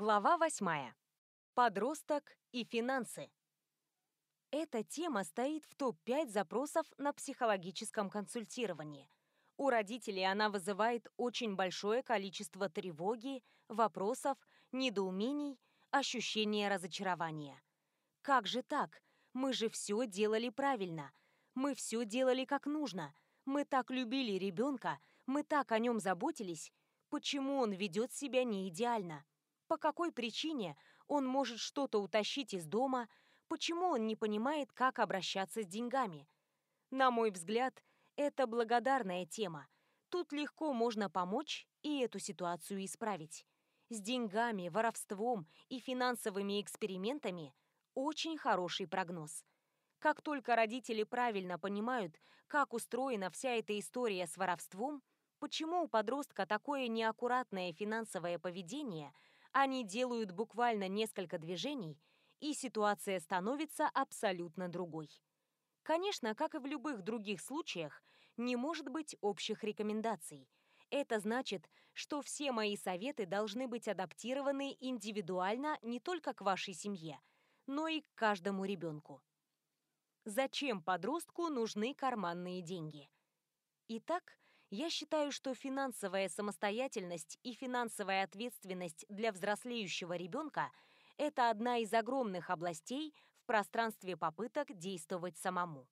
Глава восьмая. Подросток и финансы. Эта тема стоит в топ-5 запросов на психологическом консультировании. У родителей она вызывает очень большое количество тревоги, вопросов, недоумений, ощущения разочарования. Как же так? Мы же все делали правильно. Мы все делали как нужно. Мы так любили ребенка, мы так о нем заботились. Почему он ведет себя не идеально? По какой причине он может что-то утащить из дома, почему он не понимает, как обращаться с деньгами. На мой взгляд, это благодарная тема. Тут легко можно помочь и эту ситуацию исправить. С деньгами, воровством и финансовыми экспериментами очень хороший прогноз. Как только родители правильно понимают, как устроена вся эта история с воровством, почему у подростка такое неаккуратное финансовое поведение – они делают буквально несколько движений, и ситуация становится абсолютно другой. Конечно, как и в любых других случаях, не может быть общих рекомендаций. Это значит, что все мои советы должны быть адаптированы индивидуально не только к вашей семье, но и к каждому ребенку. Зачем подростку нужны карманные деньги? Итак, я считаю, что финансовая самостоятельность и финансовая ответственность для взрослеющего ребенка – это одна из огромных областей в пространстве попыток действовать самому.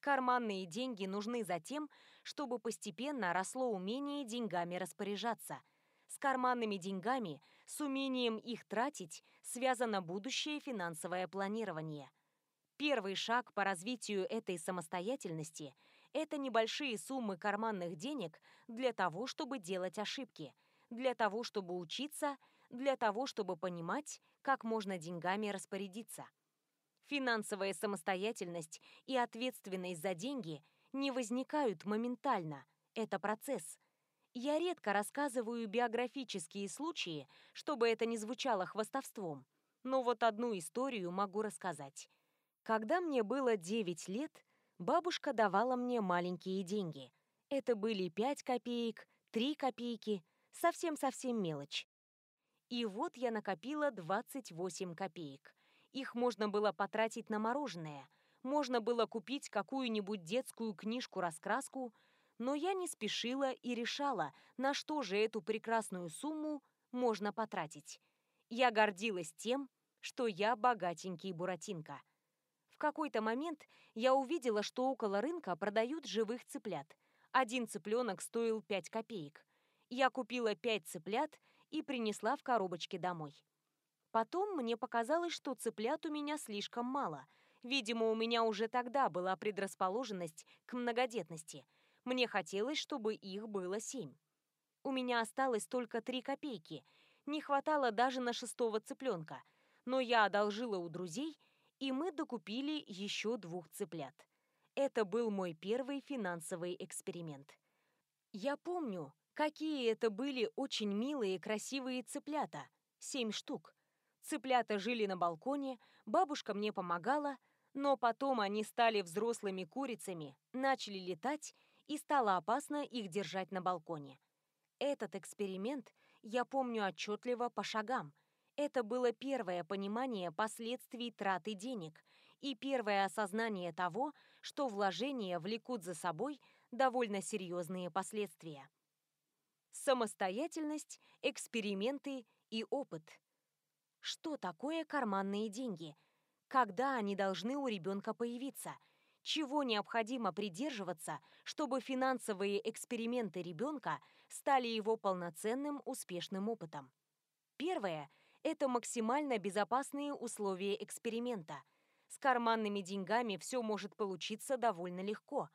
Карманные деньги нужны за тем, чтобы постепенно росло умение деньгами распоряжаться. С карманными деньгами, с умением их тратить, связано будущее финансовое планирование. Первый шаг по развитию этой самостоятельности – это небольшие суммы карманных денег для того, чтобы делать ошибки, для того, чтобы учиться, для того, чтобы понимать, как можно деньгами распорядиться. Финансовая самостоятельность и ответственность за деньги не возникают моментально. Это процесс. Я редко рассказываю биографические случаи, чтобы это не звучало хвастовством. Но вот одну историю могу рассказать. Когда мне было 9 лет, бабушка давала мне маленькие деньги. Это были 5 копеек, 3 копейки, совсем-совсем мелочь. И вот я накопила 28 копеек. Их можно было потратить на мороженое, можно было купить какую-нибудь детскую книжку-раскраску, но я не спешила и решала, на что же эту прекрасную сумму можно потратить. Я гордилась тем, что я богатенький Буратинка – какой-то момент я увидела, что около рынка продают живых цыплят. Один цыпленок стоил 5 копеек. Я купила 5 цыплят и принесла в коробочке домой. Потом мне показалось, что цыплят у меня слишком мало. Видимо, у меня уже тогда была предрасположенность к многодетности. Мне хотелось, чтобы их было семь. У меня осталось только три копейки. Не хватало даже на шестого цыпленка. Но я одолжила у друзей – и мы докупили еще двух цыплят. Это был мой первый финансовый эксперимент. Я помню, какие это были очень милые красивые цыплята. Семь штук. Цыплята жили на балконе, бабушка мне помогала, но потом они стали взрослыми курицами, начали летать, и стало опасно их держать на балконе. Этот эксперимент я помню отчетливо по шагам – это было первое понимание последствий траты денег и первое осознание того, что вложения влекут за собой довольно серьезные последствия. Самостоятельность, эксперименты и опыт. Что такое карманные деньги? Когда они должны у ребенка появиться? Чего необходимо придерживаться, чтобы финансовые эксперименты ребенка стали его полноценным успешным опытом? Первое – это максимально безопасные условия эксперимента. С карманными деньгами все может получиться довольно легко.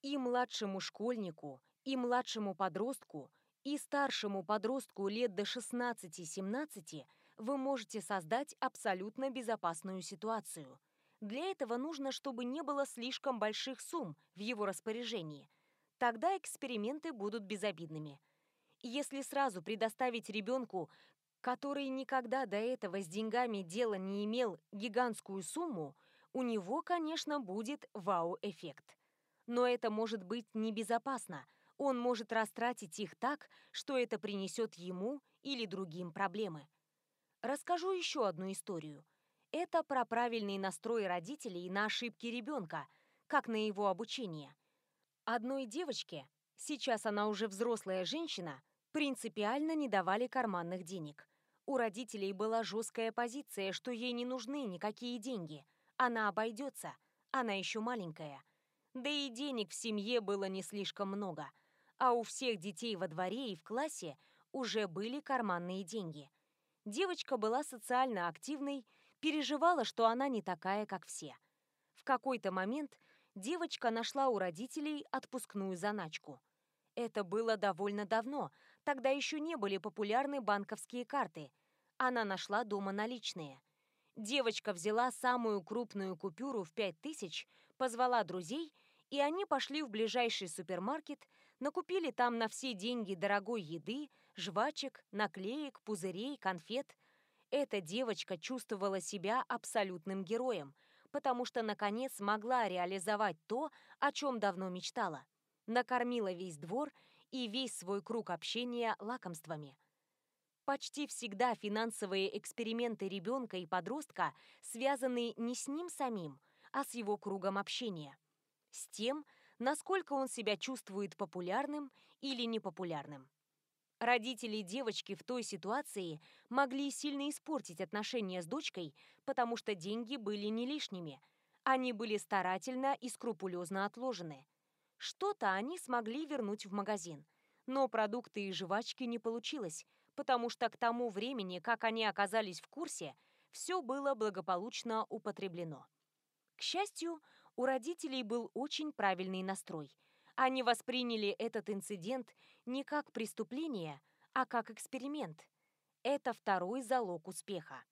И младшему школьнику, и младшему подростку, и старшему подростку лет до 16-17 вы можете создать абсолютно безопасную ситуацию. Для этого нужно, чтобы не было слишком больших сумм в его распоряжении. Тогда эксперименты будут безобидными. Если сразу предоставить ребенку который никогда до этого с деньгами дела не имел гигантскую сумму, у него, конечно, будет вау-эффект. Но это может быть небезопасно. Он может растратить их так, что это принесет ему или другим проблемы. Расскажу еще одну историю. Это про правильный настрой родителей на ошибки ребенка, как на его обучение. Одной девочке, сейчас она уже взрослая женщина, принципиально не давали карманных денег. У родителей была жесткая позиция, что ей не нужны никакие деньги. Она обойдется, она еще маленькая. Да и денег в семье было не слишком много. А у всех детей во дворе и в классе уже были карманные деньги. Девочка была социально активной, переживала, что она не такая, как все. В какой-то момент девочка нашла у родителей отпускную заначку. Это было довольно давно, тогда еще не были популярны банковские карты. Она нашла дома наличные. Девочка взяла самую крупную купюру в 5000, позвала друзей, и они пошли в ближайший супермаркет, накупили там на все деньги дорогой еды, жвачек, наклеек, пузырей, конфет. Эта девочка чувствовала себя абсолютным героем, потому что наконец смогла реализовать то, о чем давно мечтала. Накормила весь двор и весь свой круг общения лакомствами. Почти всегда финансовые эксперименты ребенка и подростка связаны не с ним самим, а с его кругом общения. С тем, насколько он себя чувствует популярным или непопулярным. Родители девочки в той ситуации могли сильно испортить отношения с дочкой, потому что деньги были не лишними. Они были старательно и скрупулезно отложены. Что-то они смогли вернуть в магазин. Но продукты и жвачки не получилось, потому что к тому времени, как они оказались в курсе, все было благополучно употреблено. К счастью, у родителей был очень правильный настрой. Они восприняли этот инцидент не как преступление, а как эксперимент. Это второй залог успеха.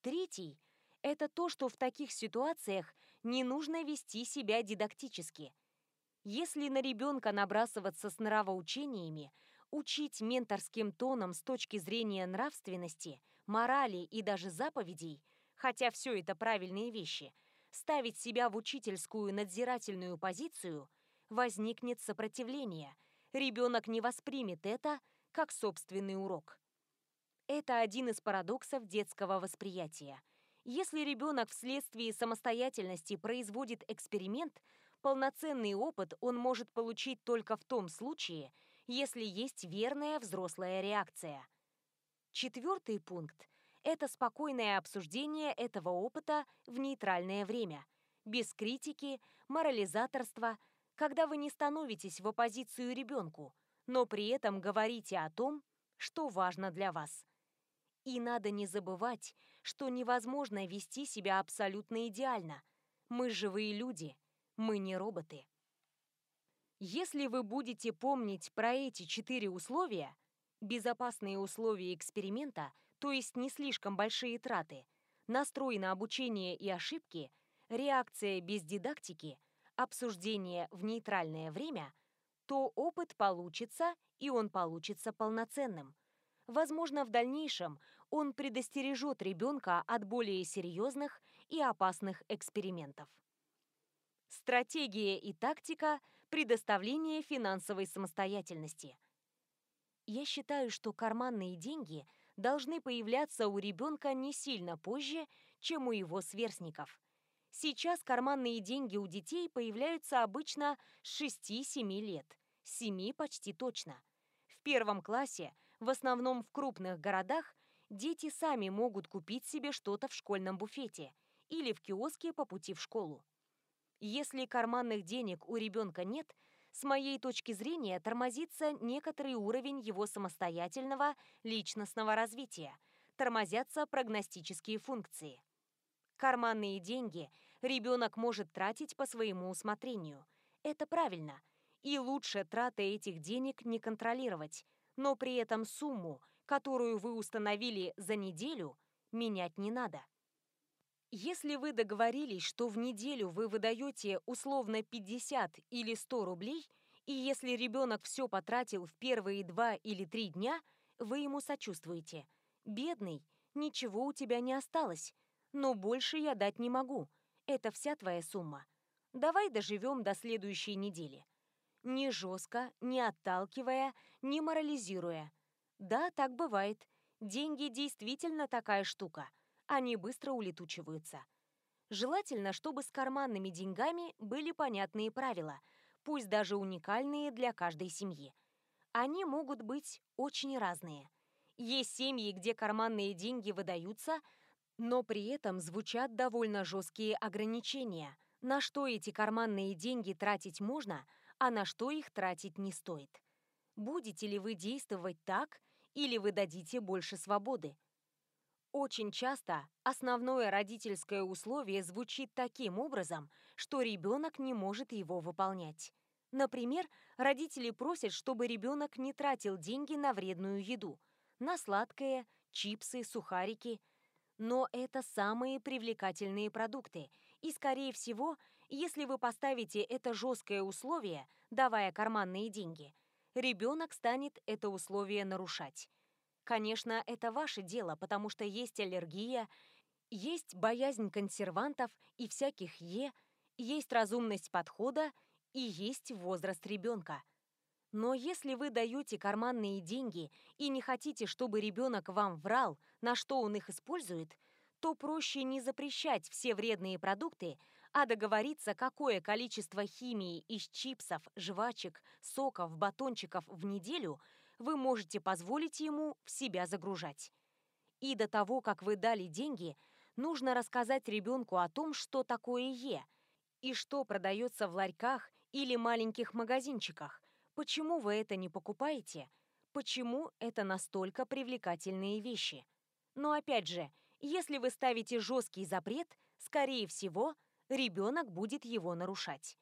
Третий – это то, что в таких ситуациях не нужно вести себя дидактически. Если на ребенка набрасываться с нравоучениями, учить менторским тоном с точки зрения нравственности, морали и даже заповедей, хотя все это правильные вещи – ставить себя в учительскую надзирательную позицию, возникнет сопротивление. Ребенок не воспримет это как собственный урок. Это один из парадоксов детского восприятия. Если ребенок вследствие самостоятельности производит эксперимент, полноценный опыт он может получить только в том случае, если есть верная взрослая реакция. Четвертый пункт это спокойное обсуждение этого опыта в нейтральное время, без критики, морализаторства, когда вы не становитесь в оппозицию ребенку, но при этом говорите о том, что важно для вас. И надо не забывать, что невозможно вести себя абсолютно идеально. Мы живые люди, мы не роботы. Если вы будете помнить про эти четыре условия, безопасные условия эксперимента – то есть не слишком большие траты, настрой на обучение и ошибки, реакция без дидактики, обсуждение в нейтральное время, то опыт получится, и он получится полноценным. Возможно, в дальнейшем он предостережет ребенка от более серьезных и опасных экспериментов. Стратегия и тактика предоставления финансовой самостоятельности. Я считаю, что карманные деньги – должны появляться у ребенка не сильно позже, чем у его сверстников. Сейчас карманные деньги у детей появляются обычно с 6-7 лет, 7 почти точно. В первом классе, в основном в крупных городах, дети сами могут купить себе что-то в школьном буфете или в киоске по пути в школу. Если карманных денег у ребенка нет – с моей точки зрения, тормозится некоторый уровень его самостоятельного личностного развития, тормозятся прогностические функции. Карманные деньги ребенок может тратить по своему усмотрению. Это правильно. И лучше траты этих денег не контролировать, но при этом сумму, которую вы установили за неделю, менять не надо. Если вы договорились, что в неделю вы выдаете условно 50 или 100 рублей, и если ребенок все потратил в первые два или три дня, вы ему сочувствуете. «Бедный, ничего у тебя не осталось, но больше я дать не могу. Это вся твоя сумма. Давай доживем до следующей недели». Не жестко, не отталкивая, не морализируя. Да, так бывает. Деньги действительно такая штука. Они быстро улетучиваются. Желательно, чтобы с карманными деньгами были понятные правила, пусть даже уникальные для каждой семьи. Они могут быть очень разные. Есть семьи, где карманные деньги выдаются, но при этом звучат довольно жесткие ограничения, на что эти карманные деньги тратить можно, а на что их тратить не стоит. Будете ли вы действовать так, или вы дадите больше свободы? Очень часто основное родительское условие звучит таким образом, что ребенок не может его выполнять. Например, родители просят, чтобы ребенок не тратил деньги на вредную еду, на сладкое, чипсы, сухарики. Но это самые привлекательные продукты, и, скорее всего, если вы поставите это жесткое условие, давая карманные деньги, ребенок станет это условие нарушать. Конечно, это ваше дело, потому что есть аллергия, есть боязнь консервантов и всяких «е», есть разумность подхода и есть возраст ребенка. Но если вы даете карманные деньги и не хотите, чтобы ребенок вам врал, на что он их использует, то проще не запрещать все вредные продукты, а договориться, какое количество химии из чипсов, жвачек, соков, батончиков в неделю – вы можете позволить ему в себя загружать. И до того, как вы дали деньги, нужно рассказать ребенку о том, что такое Е, и что продается в ларьках или маленьких магазинчиках, почему вы это не покупаете, почему это настолько привлекательные вещи. Но опять же, если вы ставите жесткий запрет, скорее всего, ребенок будет его нарушать.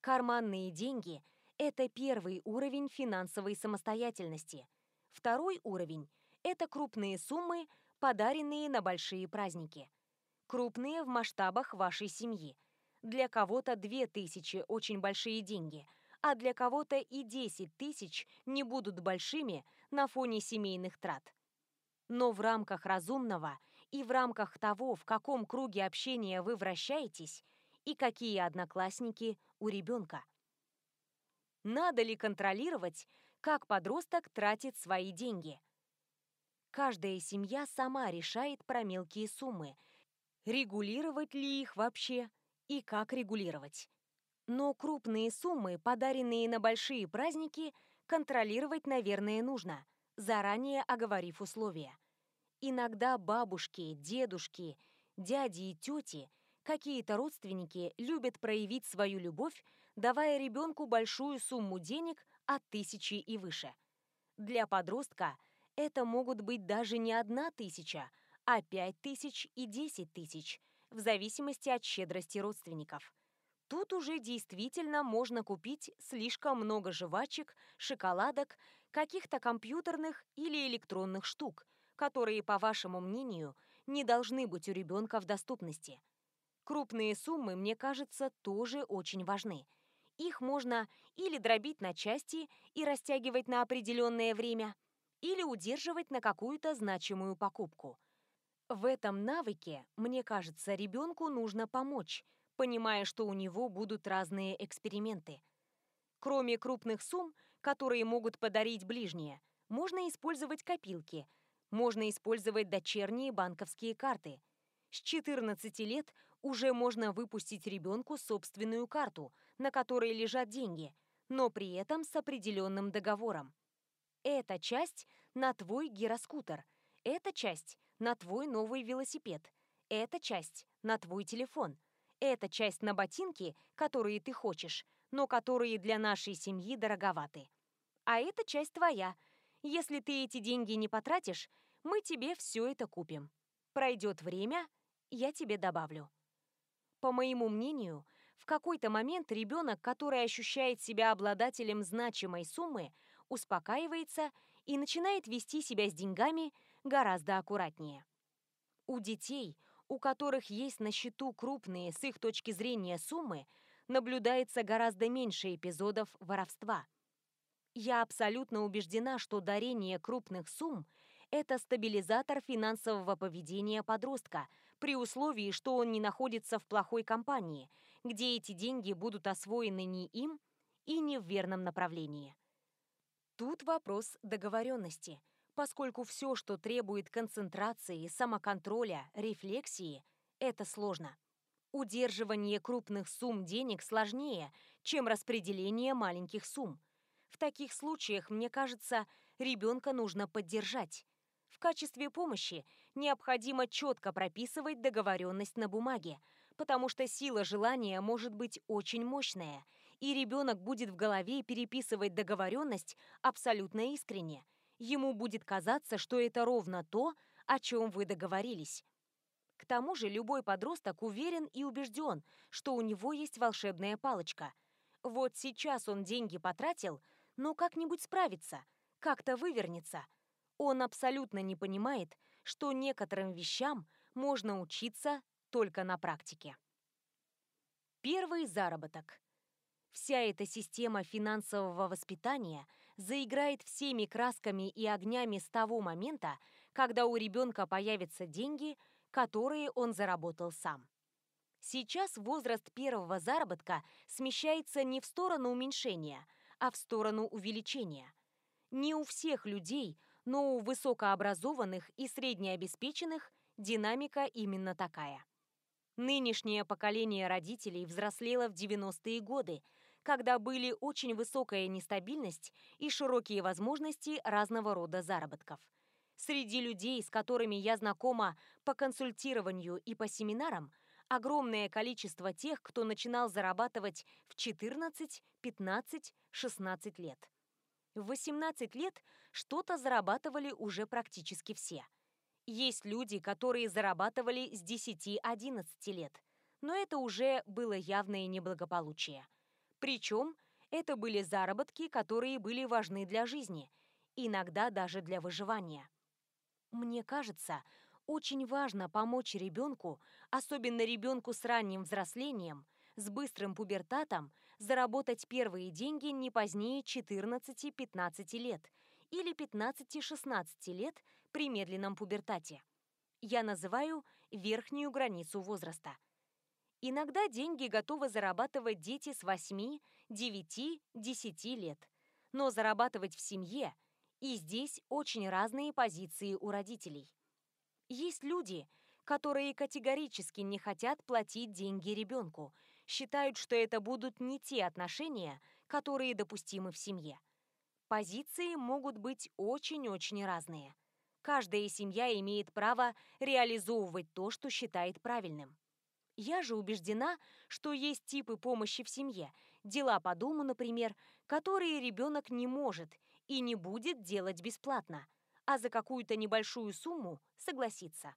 Карманные деньги – это первый уровень финансовой самостоятельности. Второй уровень – это крупные суммы, подаренные на большие праздники. Крупные в масштабах вашей семьи. Для кого-то 2000 – очень большие деньги, а для кого-то и 10 тысяч не будут большими на фоне семейных трат. Но в рамках разумного и в рамках того, в каком круге общения вы вращаетесь и какие одноклассники у ребенка – надо ли контролировать, как подросток тратит свои деньги. Каждая семья сама решает про мелкие суммы, регулировать ли их вообще и как регулировать. Но крупные суммы, подаренные на большие праздники, контролировать, наверное, нужно, заранее оговорив условия. Иногда бабушки, дедушки, дяди и тети, какие-то родственники любят проявить свою любовь давая ребенку большую сумму денег от тысячи и выше. Для подростка это могут быть даже не одна тысяча, а пять тысяч и десять тысяч, в зависимости от щедрости родственников. Тут уже действительно можно купить слишком много жвачек, шоколадок, каких-то компьютерных или электронных штук, которые, по вашему мнению, не должны быть у ребенка в доступности. Крупные суммы, мне кажется, тоже очень важны – их можно или дробить на части и растягивать на определенное время, или удерживать на какую-то значимую покупку. В этом навыке, мне кажется, ребенку нужно помочь, понимая, что у него будут разные эксперименты. Кроме крупных сумм, которые могут подарить ближние, можно использовать копилки, можно использовать дочерние банковские карты. С 14 лет уже можно выпустить ребенку собственную карту, на которой лежат деньги, но при этом с определенным договором. Эта часть на твой гироскутер, эта часть на твой новый велосипед, эта часть на твой телефон, эта часть на ботинки, которые ты хочешь, но которые для нашей семьи дороговаты. А эта часть твоя. Если ты эти деньги не потратишь, мы тебе все это купим. Пройдет время, я тебе добавлю. По моему мнению, в какой-то момент ребенок, который ощущает себя обладателем значимой суммы, успокаивается и начинает вести себя с деньгами гораздо аккуратнее. У детей, у которых есть на счету крупные с их точки зрения суммы, наблюдается гораздо меньше эпизодов воровства. Я абсолютно убеждена, что дарение крупных сумм – это стабилизатор финансового поведения подростка – при условии, что он не находится в плохой компании, где эти деньги будут освоены не им и не в верном направлении. Тут вопрос договоренности. поскольку все, что требует концентрации, самоконтроля, рефлексии, это сложно. Удерживание крупных сумм денег сложнее, чем распределение маленьких сумм. В таких случаях, мне кажется, ребенка нужно поддержать. В качестве помощи необходимо четко прописывать договоренность на бумаге, потому что сила желания может быть очень мощная, и ребенок будет в голове переписывать договоренность абсолютно искренне. Ему будет казаться, что это ровно то, о чем вы договорились. К тому же любой подросток уверен и убежден, что у него есть волшебная палочка. Вот сейчас он деньги потратил, но как-нибудь справится, как-то вывернется. Он абсолютно не понимает, что некоторым вещам можно учиться только на практике. Первый заработок. Вся эта система финансового воспитания заиграет всеми красками и огнями с того момента, когда у ребенка появятся деньги, которые он заработал сам. Сейчас возраст первого заработка смещается не в сторону уменьшения, а в сторону увеличения. Не у всех людей, но у высокообразованных и среднеобеспеченных динамика именно такая. Нынешнее поколение родителей взрослело в 90-е годы, когда были очень высокая нестабильность и широкие возможности разного рода заработков. Среди людей, с которыми я знакома по консультированию и по семинарам, огромное количество тех, кто начинал зарабатывать в 14, 15, 16 лет. В 18 лет что-то зарабатывали уже практически все – есть люди, которые зарабатывали с 10-11 лет, но это уже было явное неблагополучие. Причем это были заработки, которые были важны для жизни, иногда даже для выживания. Мне кажется, очень важно помочь ребенку, особенно ребенку с ранним взрослением, с быстрым пубертатом, заработать первые деньги не позднее 14-15 лет или 15-16 лет при медленном пубертате. Я называю верхнюю границу возраста. Иногда деньги готовы зарабатывать дети с 8, 9, 10 лет. Но зарабатывать в семье, и здесь очень разные позиции у родителей. Есть люди, которые категорически не хотят платить деньги ребенку, считают, что это будут не те отношения, которые допустимы в семье. Позиции могут быть очень-очень разные. Каждая семья имеет право реализовывать то, что считает правильным. Я же убеждена, что есть типы помощи в семье, дела по дому, например, которые ребенок не может и не будет делать бесплатно, а за какую-то небольшую сумму согласиться.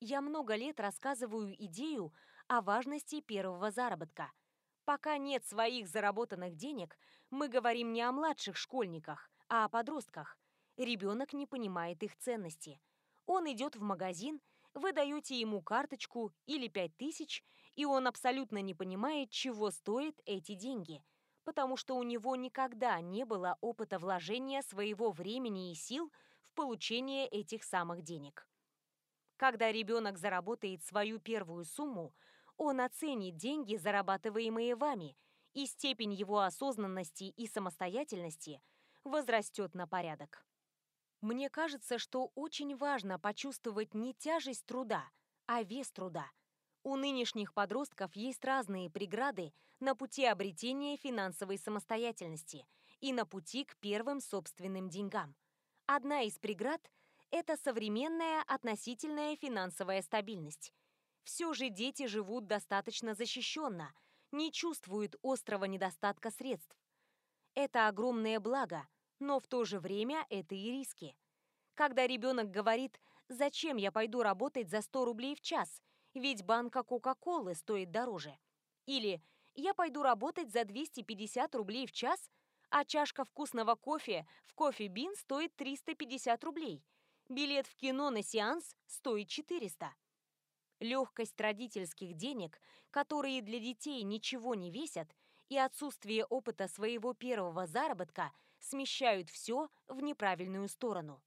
Я много лет рассказываю идею о важности первого заработка – Пока нет своих заработанных денег, мы говорим не о младших школьниках, а о подростках. Ребенок не понимает их ценности. Он идет в магазин, вы даете ему карточку или пять тысяч, и он абсолютно не понимает, чего стоят эти деньги, потому что у него никогда не было опыта вложения своего времени и сил в получение этих самых денег. Когда ребенок заработает свою первую сумму, он оценит деньги, зарабатываемые вами, и степень его осознанности и самостоятельности возрастет на порядок. Мне кажется, что очень важно почувствовать не тяжесть труда, а вес труда. У нынешних подростков есть разные преграды на пути обретения финансовой самостоятельности и на пути к первым собственным деньгам. Одна из преград – это современная относительная финансовая стабильность – все же дети живут достаточно защищенно, не чувствуют острого недостатка средств. Это огромное благо, но в то же время это и риски. Когда ребенок говорит «Зачем я пойду работать за 100 рублей в час? Ведь банка Кока-Колы стоит дороже». Или «Я пойду работать за 250 рублей в час, а чашка вкусного кофе в кофе-бин стоит 350 рублей. Билет в кино на сеанс стоит 400». Легкость родительских денег, которые для детей ничего не весят, и отсутствие опыта своего первого заработка смещают все в неправильную сторону.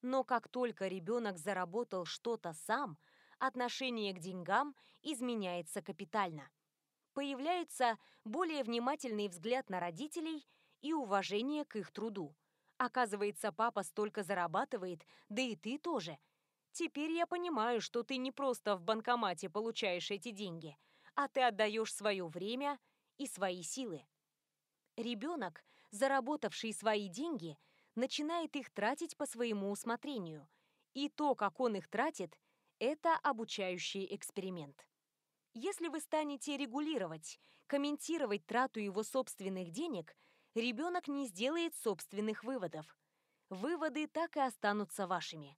Но как только ребенок заработал что-то сам, отношение к деньгам изменяется капитально. Появляется более внимательный взгляд на родителей и уважение к их труду. Оказывается, папа столько зарабатывает, да и ты тоже. Теперь я понимаю, что ты не просто в банкомате получаешь эти деньги, а ты отдаешь свое время и свои силы. Ребенок, заработавший свои деньги, начинает их тратить по своему усмотрению. И то, как он их тратит, это обучающий эксперимент. Если вы станете регулировать, комментировать трату его собственных денег, ребенок не сделает собственных выводов. Выводы так и останутся вашими.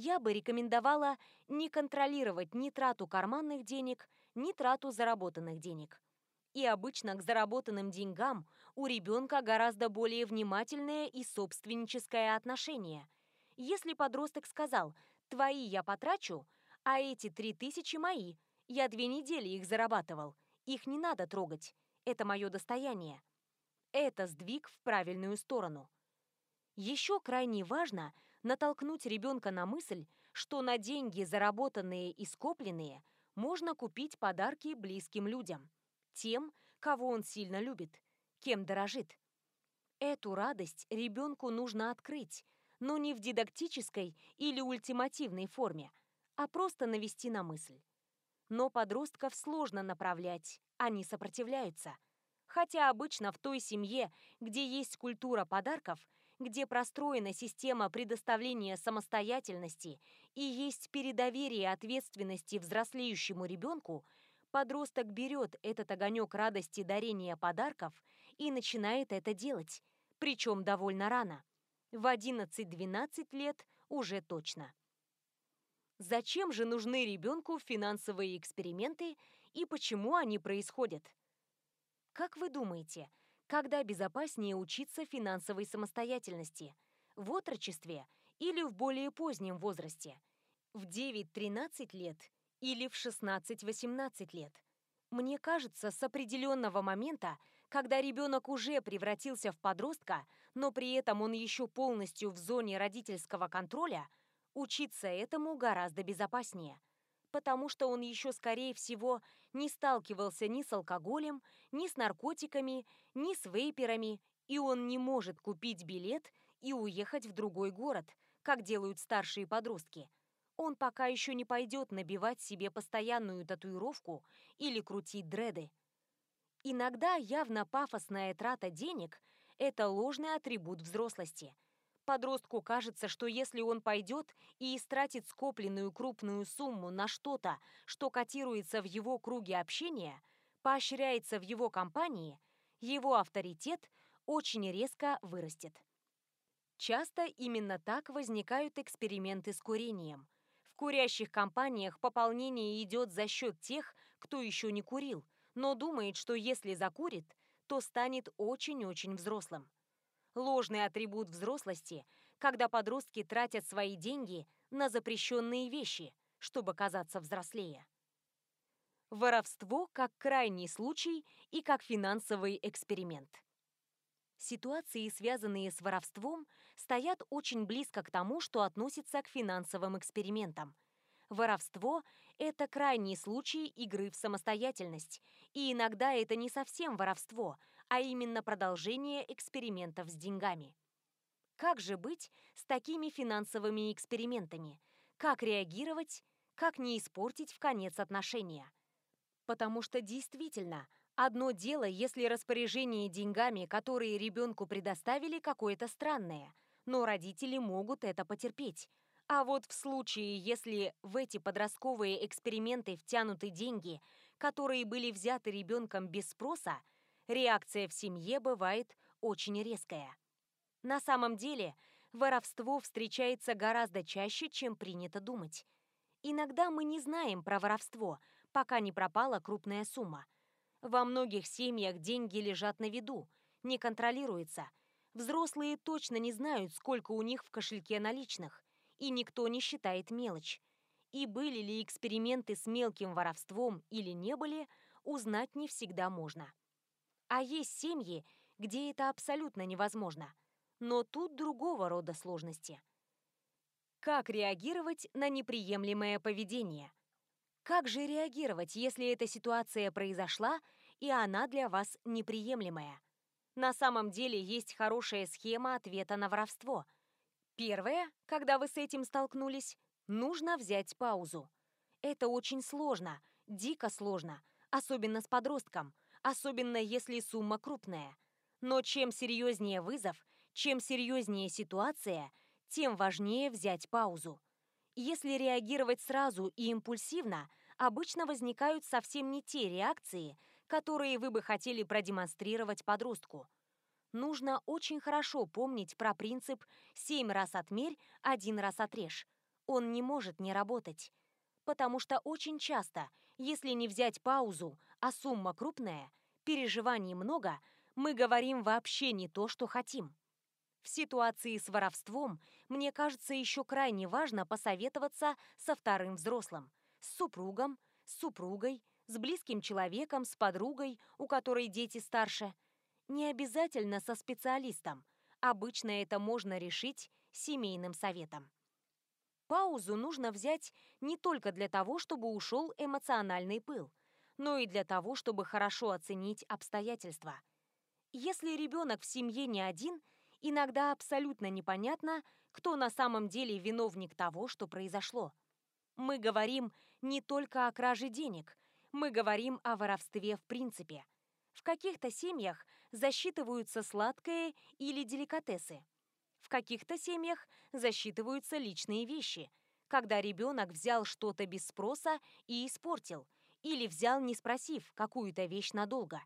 Я бы рекомендовала не контролировать ни трату карманных денег, ни трату заработанных денег. И обычно к заработанным деньгам у ребенка гораздо более внимательное и собственническое отношение. Если подросток сказал «твои я потрачу», а эти три тысячи мои – я две недели их зарабатывал. Их не надо трогать. Это мое достояние. Это сдвиг в правильную сторону. Еще крайне важно натолкнуть ребенка на мысль, что на деньги, заработанные и скопленные, можно купить подарки близким людям. Тем, кого он сильно любит, кем дорожит. Эту радость ребенку нужно открыть, но не в дидактической или ультимативной форме, а просто навести на мысль. Но подростков сложно направлять, они сопротивляются. Хотя обычно в той семье, где есть культура подарков, где простроена система предоставления самостоятельности и есть передоверие ответственности взрослеющему ребенку, подросток берет этот огонек радости дарения подарков и начинает это делать, причем довольно рано. В 11-12 лет уже точно. Зачем же нужны ребенку финансовые эксперименты и почему они происходят? Как вы думаете, когда безопаснее учиться финансовой самостоятельности? В отрочестве или в более позднем возрасте? В 9-13 лет или в 16-18 лет? Мне кажется, с определенного момента, когда ребенок уже превратился в подростка, но при этом он еще полностью в зоне родительского контроля – Учиться этому гораздо безопаснее, потому что он еще, скорее всего, не сталкивался ни с алкоголем, ни с наркотиками, ни с вейперами, и он не может купить билет и уехать в другой город, как делают старшие подростки. Он пока еще не пойдет набивать себе постоянную татуировку или крутить дреды. Иногда явно пафосная трата денег – это ложный атрибут взрослости – Подростку кажется, что если он пойдет и истратит скопленную крупную сумму на что-то, что котируется в его круге общения, поощряется в его компании, его авторитет очень резко вырастет. Часто именно так возникают эксперименты с курением. В курящих компаниях пополнение идет за счет тех, кто еще не курил, но думает, что если закурит, то станет очень-очень взрослым ложный атрибут взрослости, когда подростки тратят свои деньги на запрещенные вещи, чтобы казаться взрослее. Воровство как крайний случай и как финансовый эксперимент. Ситуации, связанные с воровством, стоят очень близко к тому, что относится к финансовым экспериментам. Воровство – это крайний случай игры в самостоятельность, и иногда это не совсем воровство, а именно продолжение экспериментов с деньгами. Как же быть с такими финансовыми экспериментами? Как реагировать? Как не испортить в конец отношения? Потому что действительно, одно дело, если распоряжение деньгами, которые ребенку предоставили, какое-то странное, но родители могут это потерпеть. А вот в случае, если в эти подростковые эксперименты втянуты деньги, которые были взяты ребенком без спроса, реакция в семье бывает очень резкая. На самом деле, воровство встречается гораздо чаще, чем принято думать. Иногда мы не знаем про воровство, пока не пропала крупная сумма. Во многих семьях деньги лежат на виду, не контролируются. Взрослые точно не знают, сколько у них в кошельке наличных, и никто не считает мелочь. И были ли эксперименты с мелким воровством или не были, узнать не всегда можно. А есть семьи, где это абсолютно невозможно. Но тут другого рода сложности. Как реагировать на неприемлемое поведение? Как же реагировать, если эта ситуация произошла, и она для вас неприемлемая? На самом деле есть хорошая схема ответа на воровство. Первое, когда вы с этим столкнулись, нужно взять паузу. Это очень сложно, дико сложно, особенно с подростком, особенно если сумма крупная. Но чем серьезнее вызов, чем серьезнее ситуация, тем важнее взять паузу. Если реагировать сразу и импульсивно, обычно возникают совсем не те реакции, которые вы бы хотели продемонстрировать подростку. Нужно очень хорошо помнить про принцип «семь раз отмерь, один раз отрежь». Он не может не работать. Потому что очень часто, если не взять паузу, а сумма крупная, переживаний много, мы говорим вообще не то, что хотим. В ситуации с воровством, мне кажется, еще крайне важно посоветоваться со вторым взрослым, с супругом, с супругой, с близким человеком, с подругой, у которой дети старше. Не обязательно со специалистом. Обычно это можно решить семейным советом. Паузу нужно взять не только для того, чтобы ушел эмоциональный пыл, но и для того, чтобы хорошо оценить обстоятельства. Если ребенок в семье не один – иногда абсолютно непонятно, кто на самом деле виновник того, что произошло. Мы говорим не только о краже денег, мы говорим о воровстве в принципе. В каких-то семьях засчитываются сладкое или деликатесы. В каких-то семьях засчитываются личные вещи, когда ребенок взял что-то без спроса и испортил, или взял, не спросив, какую-то вещь надолго.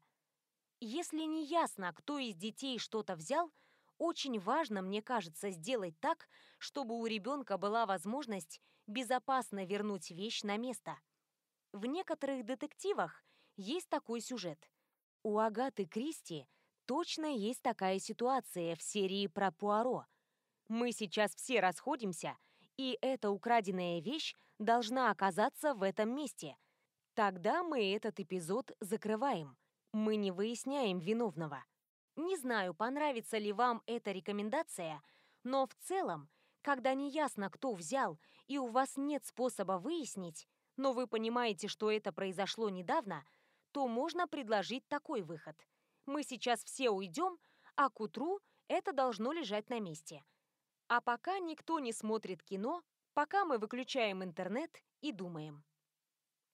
Если не ясно, кто из детей что-то взял – очень важно, мне кажется, сделать так, чтобы у ребенка была возможность безопасно вернуть вещь на место. В некоторых детективах есть такой сюжет. У Агаты Кристи точно есть такая ситуация в серии про Пуаро. Мы сейчас все расходимся, и эта украденная вещь должна оказаться в этом месте. Тогда мы этот эпизод закрываем. Мы не выясняем виновного. Не знаю, понравится ли вам эта рекомендация, но в целом, когда не ясно, кто взял, и у вас нет способа выяснить, но вы понимаете, что это произошло недавно, то можно предложить такой выход. Мы сейчас все уйдем, а к утру это должно лежать на месте. А пока никто не смотрит кино, пока мы выключаем интернет и думаем.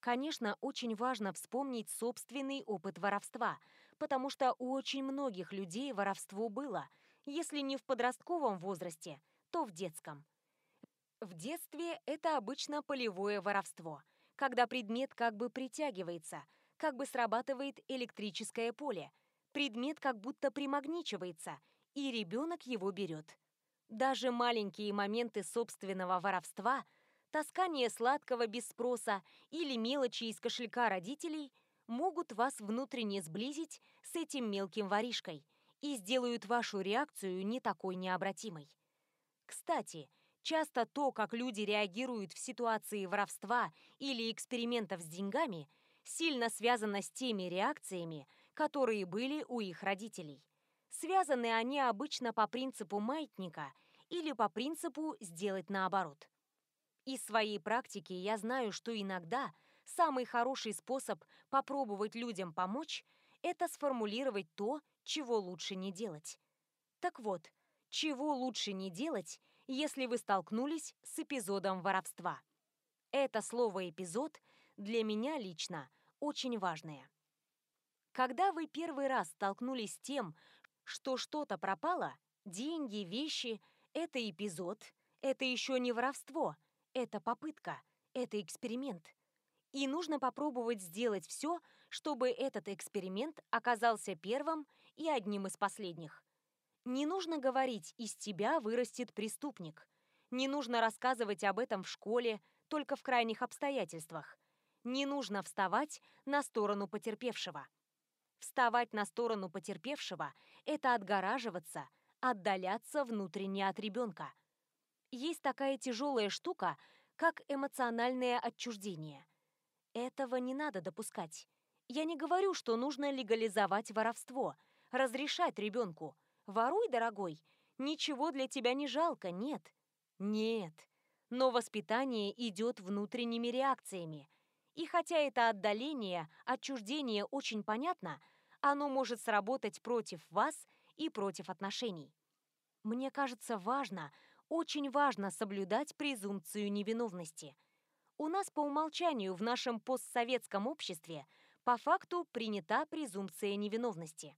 Конечно, очень важно вспомнить собственный опыт воровства – потому что у очень многих людей воровство было, если не в подростковом возрасте, то в детском. В детстве это обычно полевое воровство, когда предмет как бы притягивается, как бы срабатывает электрическое поле, предмет как будто примагничивается, и ребенок его берет. Даже маленькие моменты собственного воровства, таскание сладкого без спроса или мелочи из кошелька родителей – могут вас внутренне сблизить с этим мелким воришкой и сделают вашу реакцию не такой необратимой. Кстати, часто то, как люди реагируют в ситуации воровства или экспериментов с деньгами, сильно связано с теми реакциями, которые были у их родителей. Связаны они обычно по принципу маятника или по принципу сделать наоборот. Из своей практики я знаю, что иногда – самый хороший способ попробовать людям помочь – это сформулировать то, чего лучше не делать. Так вот, чего лучше не делать, если вы столкнулись с эпизодом воровства? Это слово «эпизод» для меня лично очень важное. Когда вы первый раз столкнулись с тем, что что-то пропало, деньги, вещи – это эпизод, это еще не воровство, это попытка, это эксперимент. И нужно попробовать сделать все, чтобы этот эксперимент оказался первым и одним из последних. Не нужно говорить «из тебя вырастет преступник». Не нужно рассказывать об этом в школе, только в крайних обстоятельствах. Не нужно вставать на сторону потерпевшего. Вставать на сторону потерпевшего – это отгораживаться, отдаляться внутренне от ребенка. Есть такая тяжелая штука, как эмоциональное отчуждение – этого не надо допускать. Я не говорю, что нужно легализовать воровство, разрешать ребенку. Воруй, дорогой, ничего для тебя не жалко, нет. Нет. Но воспитание идет внутренними реакциями. И хотя это отдаление, отчуждение очень понятно, Оно может сработать против вас и против отношений. Мне кажется важно, очень важно соблюдать презумпцию невиновности. У нас по умолчанию в нашем постсоветском обществе по факту принята презумпция невиновности.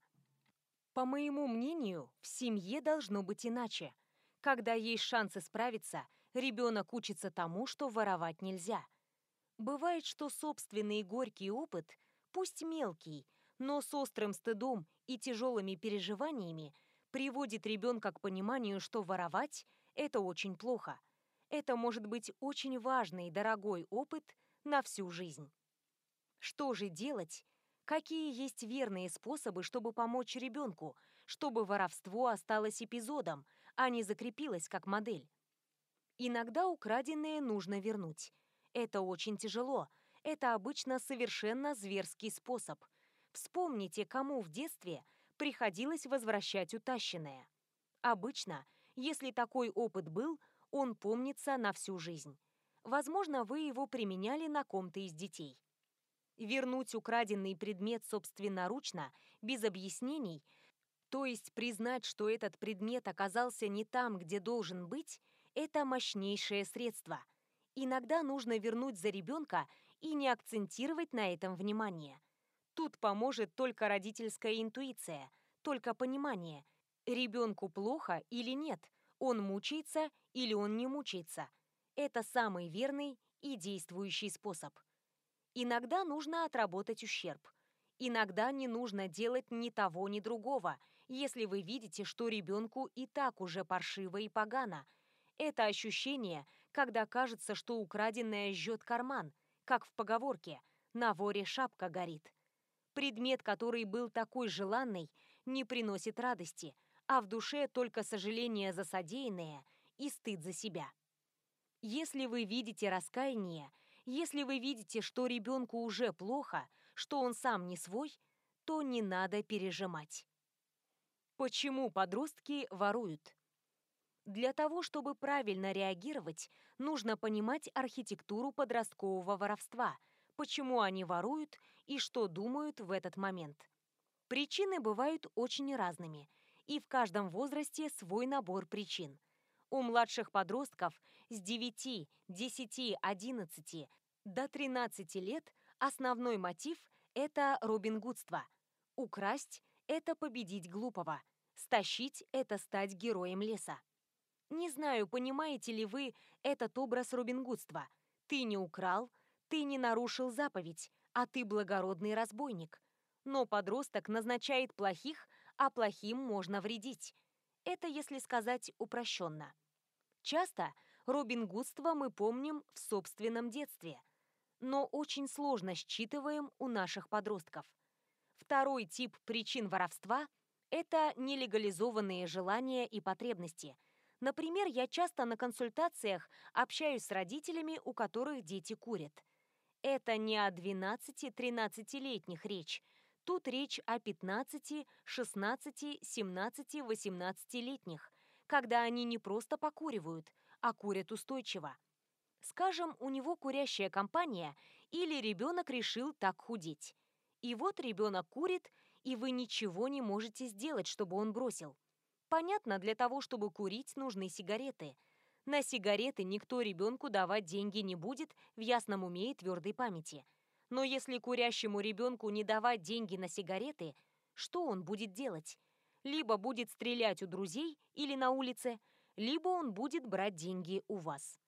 По моему мнению, в семье должно быть иначе. Когда есть шанс исправиться, ребенок учится тому, что воровать нельзя. Бывает, что собственный горький опыт, пусть мелкий, но с острым стыдом и тяжелыми переживаниями, приводит ребенка к пониманию, что воровать – это очень плохо. Это может быть очень важный и дорогой опыт на всю жизнь. Что же делать? Какие есть верные способы, чтобы помочь ребенку, чтобы воровство осталось эпизодом, а не закрепилось как модель? Иногда украденное нужно вернуть. Это очень тяжело. Это обычно совершенно зверский способ. Вспомните, кому в детстве – приходилось возвращать утащенное. Обычно, если такой опыт был, он помнится на всю жизнь. Возможно, вы его применяли на ком-то из детей. Вернуть украденный предмет собственноручно, без объяснений, то есть признать, что этот предмет оказался не там, где должен быть, это мощнейшее средство. Иногда нужно вернуть за ребенка и не акцентировать на этом внимание – Тут поможет только родительская интуиция, только понимание, ребенку плохо или нет, он мучается или он не мучается. Это самый верный и действующий способ. Иногда нужно отработать ущерб. Иногда не нужно делать ни того, ни другого, если вы видите, что ребенку и так уже паршиво и погано. Это ощущение, когда кажется, что украденное жжет карман, как в поговорке «на воре шапка горит». Предмет, который был такой желанный, не приносит радости, а в душе только сожаление за содеянное и стыд за себя. Если вы видите раскаяние, если вы видите, что ребенку уже плохо, что он сам не свой, то не надо пережимать. Почему подростки воруют? Для того, чтобы правильно реагировать, нужно понимать архитектуру подросткового воровства – почему они воруют и что думают в этот момент. Причины бывают очень разными, и в каждом возрасте свой набор причин. У младших подростков с 9, 10, 11 до 13 лет основной мотив – это робингудство. Украсть – это победить глупого. Стащить – это стать героем леса. Не знаю, понимаете ли вы этот образ робингудства. Ты не украл, ты не нарушил заповедь, а ты благородный разбойник. Но подросток назначает плохих, а плохим можно вредить. Это если сказать упрощенно. Часто Робин Гудство мы помним в собственном детстве, но очень сложно считываем у наших подростков. Второй тип причин воровства – это нелегализованные желания и потребности. Например, я часто на консультациях общаюсь с родителями, у которых дети курят – это не о 12-13-летних речь. Тут речь о 15, 16, 17, 18-летних, когда они не просто покуривают, а курят устойчиво. Скажем, у него курящая компания или ребенок решил так худеть. И вот ребенок курит, и вы ничего не можете сделать, чтобы он бросил. Понятно, для того, чтобы курить, нужны сигареты – на сигареты никто ребенку давать деньги не будет в ясном уме и твердой памяти. Но если курящему ребенку не давать деньги на сигареты, что он будет делать? Либо будет стрелять у друзей или на улице, либо он будет брать деньги у вас.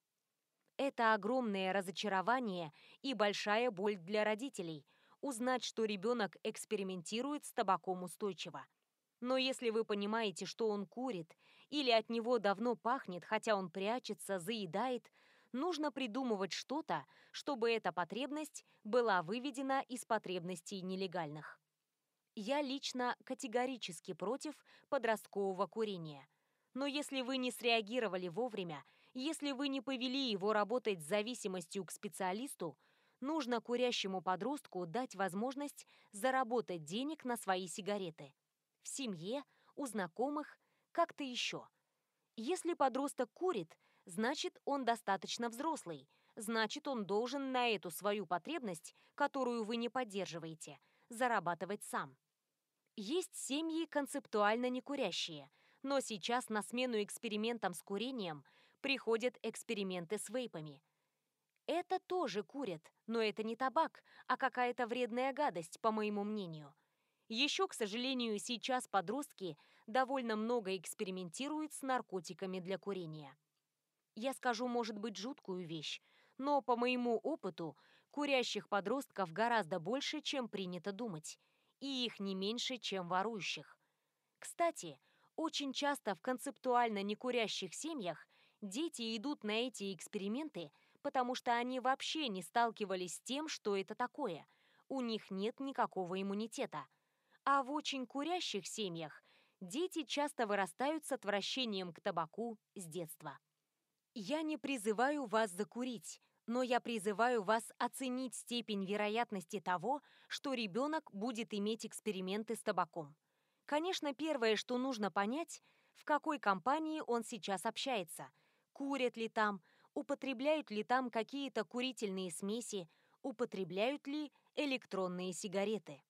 Это огромное разочарование и большая боль для родителей – узнать, что ребенок экспериментирует с табаком устойчиво. Но если вы понимаете, что он курит, или от него давно пахнет, хотя он прячется, заедает, нужно придумывать что-то, чтобы эта потребность была выведена из потребностей нелегальных. Я лично категорически против подросткового курения. Но если вы не среагировали вовремя, если вы не повели его работать с зависимостью к специалисту, нужно курящему подростку дать возможность заработать денег на свои сигареты в семье, у знакомых, как-то еще. Если подросток курит, значит, он достаточно взрослый, значит, он должен на эту свою потребность, которую вы не поддерживаете, зарабатывать сам. Есть семьи концептуально некурящие, но сейчас на смену экспериментам с курением приходят эксперименты с вейпами. Это тоже курят, но это не табак, а какая-то вредная гадость, по моему мнению. Еще, к сожалению, сейчас подростки довольно много экспериментируют с наркотиками для курения. Я скажу, может быть, жуткую вещь, но по моему опыту курящих подростков гораздо больше, чем принято думать, и их не меньше, чем ворующих. Кстати, очень часто в концептуально некурящих семьях дети идут на эти эксперименты, потому что они вообще не сталкивались с тем, что это такое. У них нет никакого иммунитета. А в очень курящих семьях дети часто вырастают с отвращением к табаку с детства. Я не призываю вас закурить, но я призываю вас оценить степень вероятности того, что ребенок будет иметь эксперименты с табаком. Конечно, первое, что нужно понять, в какой компании он сейчас общается, курят ли там, употребляют ли там какие-то курительные смеси, употребляют ли электронные сигареты.